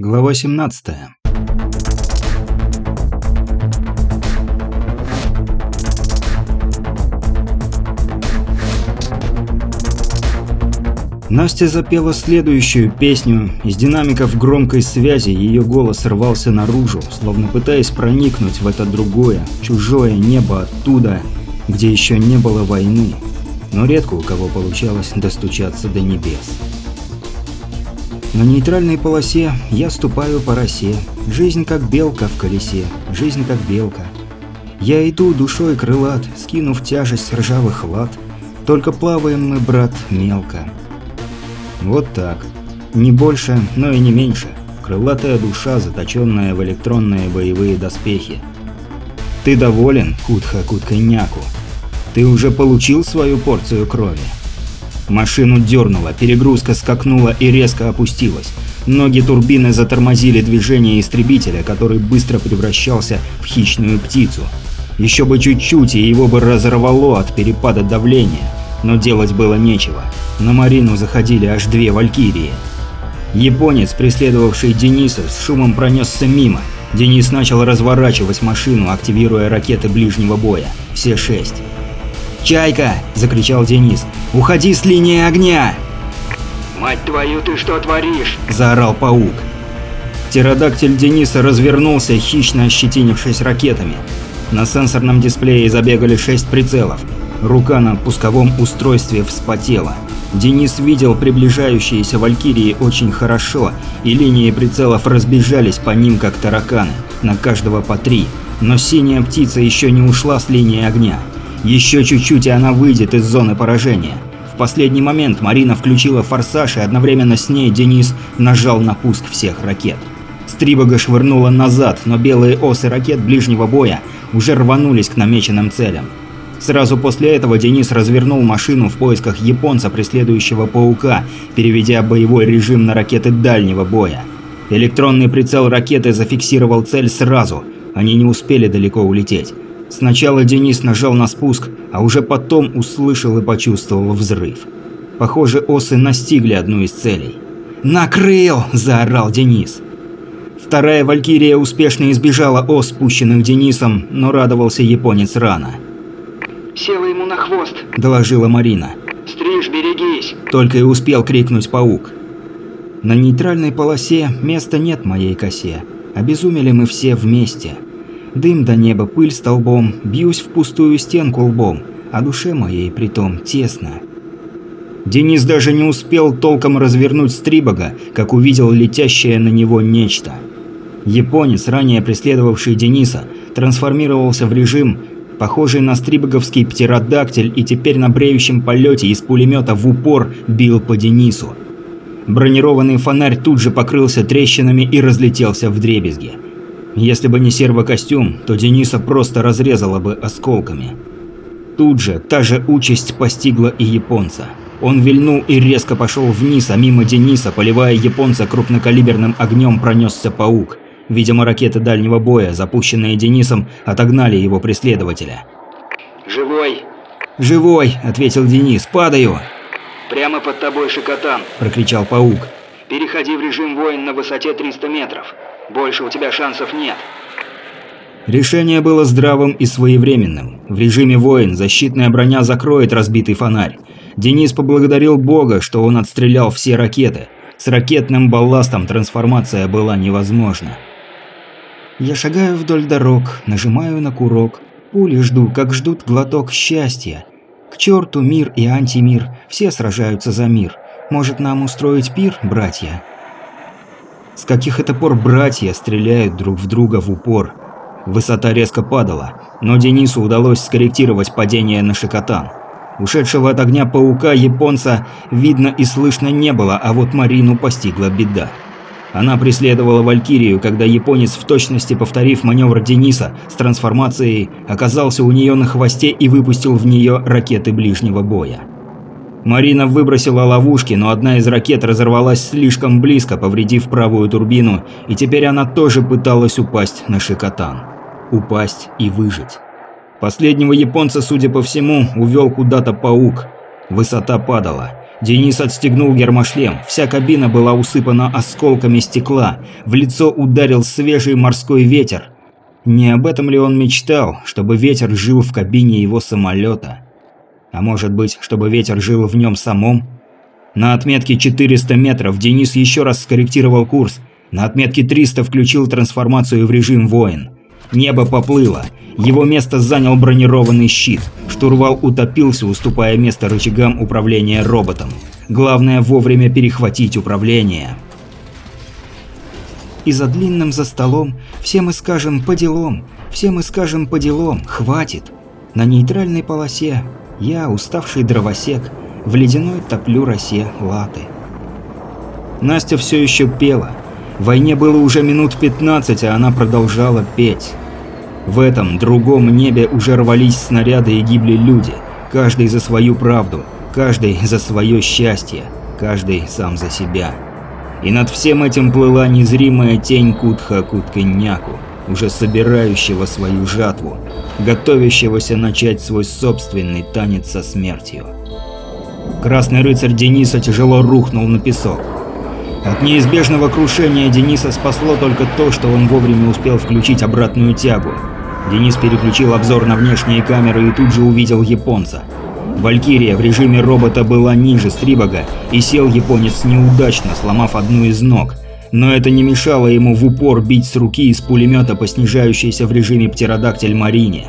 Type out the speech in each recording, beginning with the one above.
Глава 17. Настя запела следующую песню. Из динамиков громкой связи ее голос рвался наружу, словно пытаясь проникнуть в это другое, чужое небо оттуда, где еще не было войны. Но редко у кого получалось достучаться до небес. На нейтральной полосе я ступаю по росе. Жизнь как белка в колесе, жизнь как белка. Я иду душой крылат, скинув тяжесть ржавых лад. Только плаваем мы, брат, мелко. Вот так. Не больше, но и не меньше. Крылатая душа, заточенная в электронные боевые доспехи. Ты доволен, Кутха Куткайняку? Ты уже получил свою порцию крови? Машину дернуло, перегрузка скакнула и резко опустилась. Ноги турбины затормозили движение истребителя, который быстро превращался в хищную птицу. Еще бы чуть-чуть, и его бы разорвало от перепада давления. Но делать было нечего. На Марину заходили аж две валькирии. Японец, преследовавший Дениса, с шумом пронесся мимо. Денис начал разворачивать машину, активируя ракеты ближнего боя. Все шесть. «Чайка!» – закричал Денис. «Уходи с линии огня!» «Мать твою, ты что творишь?» – заорал паук. Птеродактиль Дениса развернулся, хищно ощетинившись ракетами. На сенсорном дисплее забегали шесть прицелов. Рука на пусковом устройстве вспотела. Денис видел приближающиеся валькирии очень хорошо, и линии прицелов разбежались по ним как тараканы, на каждого по три. Но синяя птица еще не ушла с линии огня. Еще чуть-чуть, и она выйдет из зоны поражения. В последний момент Марина включила форсаж, и одновременно с ней Денис нажал на пуск всех ракет. Стрибога швырнула назад, но белые осы ракет ближнего боя уже рванулись к намеченным целям. Сразу после этого Денис развернул машину в поисках японца, преследующего паука, переведя боевой режим на ракеты дальнего боя. Электронный прицел ракеты зафиксировал цель сразу, они не успели далеко улететь. Сначала Денис нажал на спуск, а уже потом услышал и почувствовал взрыв. Похоже, осы настигли одну из целей. «Накрыл!» – заорал Денис. Вторая Валькирия успешно избежала ос, спущенных Денисом, но радовался японец рано. «Села ему на хвост», – доложила Марина. «Стриж, берегись!» – только и успел крикнуть паук. На нейтральной полосе места нет моей косе. Обезумели мы все вместе. Дым до неба, пыль столбом, бьюсь в пустую стенку лбом, а душе моей притом тесно. Денис даже не успел толком развернуть стрибога, как увидел летящее на него нечто. Японец, ранее преследовавший Дениса, трансформировался в режим, похожий на стрибоговский птеродактиль и теперь на бреющем полете из пулемета в упор бил по Денису. Бронированный фонарь тут же покрылся трещинами и разлетелся в дребезги. Если бы не сервокостюм, то Дениса просто разрезала бы осколками. Тут же та же участь постигла и японца. Он вильнул и резко пошел вниз, а мимо Дениса, поливая японца крупнокалиберным огнем, пронесся паук. Видимо, ракеты дальнего боя, запущенные Денисом, отогнали его преследователя. «Живой?» «Живой!» – ответил Денис. «Падаю!» «Прямо под тобой, Шикотан!» – прокричал паук. «Переходи в режим воин на высоте 300 метров. Больше у тебя шансов нет». Решение было здравым и своевременным. В режиме воин защитная броня закроет разбитый фонарь. Денис поблагодарил Бога, что он отстрелял все ракеты. С ракетным балластом трансформация была невозможна. Я шагаю вдоль дорог, нажимаю на курок. Пули жду, как ждут глоток счастья. К черту мир и антимир, все сражаются за мир. Может нам устроить пир, братья? С каких это пор братья стреляют друг в друга в упор? Высота резко падала, но Денису удалось скорректировать падение на Шикотан. Ушедшего от огня паука японца видно и слышно не было, а вот Марину постигла беда. Она преследовала Валькирию, когда японец, в точности повторив маневр Дениса с трансформацией, оказался у нее на хвосте и выпустил в нее ракеты ближнего боя. Марина выбросила ловушки, но одна из ракет разорвалась слишком близко, повредив правую турбину, и теперь она тоже пыталась упасть на Шикотан. Упасть и выжить. Последнего японца, судя по всему, увел куда-то паук. Высота падала. Денис отстегнул гермошлем. Вся кабина была усыпана осколками стекла. В лицо ударил свежий морской ветер. Не об этом ли он мечтал, чтобы ветер жил в кабине его самолета? А может быть, чтобы ветер жил в нем самом? На отметке 400 метров Денис еще раз скорректировал курс. На отметке 300 включил трансформацию в режим воин. Небо поплыло. Его место занял бронированный щит. Штурвал утопился, уступая место рычагам управления роботом. Главное вовремя перехватить управление. И за длинным за столом все мы скажем по делам, все мы скажем по делам, хватит. На нейтральной полосе я, уставший дровосек, в ледяной топлю росе латы. Настя все еще пела. Войне было уже минут 15, а она продолжала петь. В этом другом небе уже рвались снаряды и гибли люди, каждый за свою правду, каждый за свое счастье, каждый сам за себя. И над всем этим плыла незримая тень Кутха Кутканьяку, уже собирающего свою жатву, готовящегося начать свой собственный танец со смертью. Красный рыцарь Дениса тяжело рухнул на песок. От неизбежного крушения Дениса спасло только то, что он вовремя успел включить обратную тягу. Денис переключил обзор на внешние камеры и тут же увидел японца. Валькирия в режиме робота была ниже Стрибога, и сел японец неудачно, сломав одну из ног – но это не мешало ему в упор бить с руки из пулемета по снижающейся в режиме птеродактиль Марине.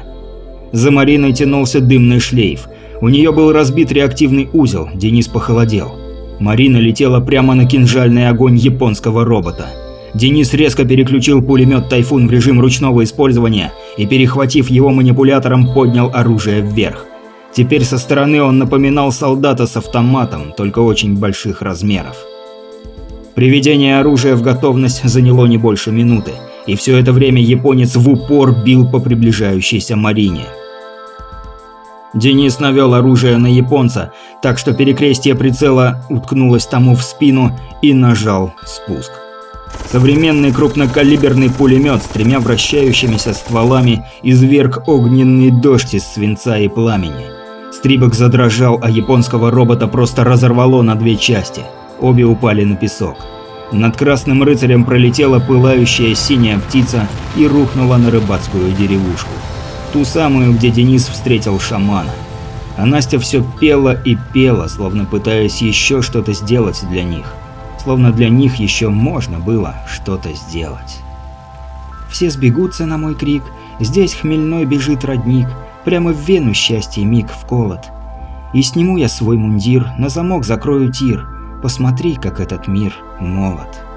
За Мариной тянулся дымный шлейф. У нее был разбит реактивный узел, Денис похолодел. Марина летела прямо на кинжальный огонь японского робота. Денис резко переключил пулемет «Тайфун» в режим ручного использования и, перехватив его манипулятором, поднял оружие вверх. Теперь со стороны он напоминал солдата с автоматом, только очень больших размеров. Приведение оружия в готовность заняло не больше минуты, и все это время японец в упор бил по приближающейся Марине. Денис навел оружие на японца, так что перекрестие прицела уткнулось тому в спину и нажал спуск. Современный крупнокалиберный пулемет с тремя вращающимися стволами изверг огненный дождь из свинца и пламени. Стрибок задрожал, а японского робота просто разорвало на две части – Обе упали на песок. Над Красным Рыцарем пролетела пылающая синяя птица и рухнула на рыбацкую деревушку. Ту самую, где Денис встретил шамана. А Настя все пела и пела, словно пытаясь еще что-то сделать для них. Словно для них еще можно было что-то сделать. Все сбегутся на мой крик, здесь хмельной бежит родник, прямо в вену счастье миг вколот. И сниму я свой мундир, на замок закрою тир, Посмотри, как этот мир молод.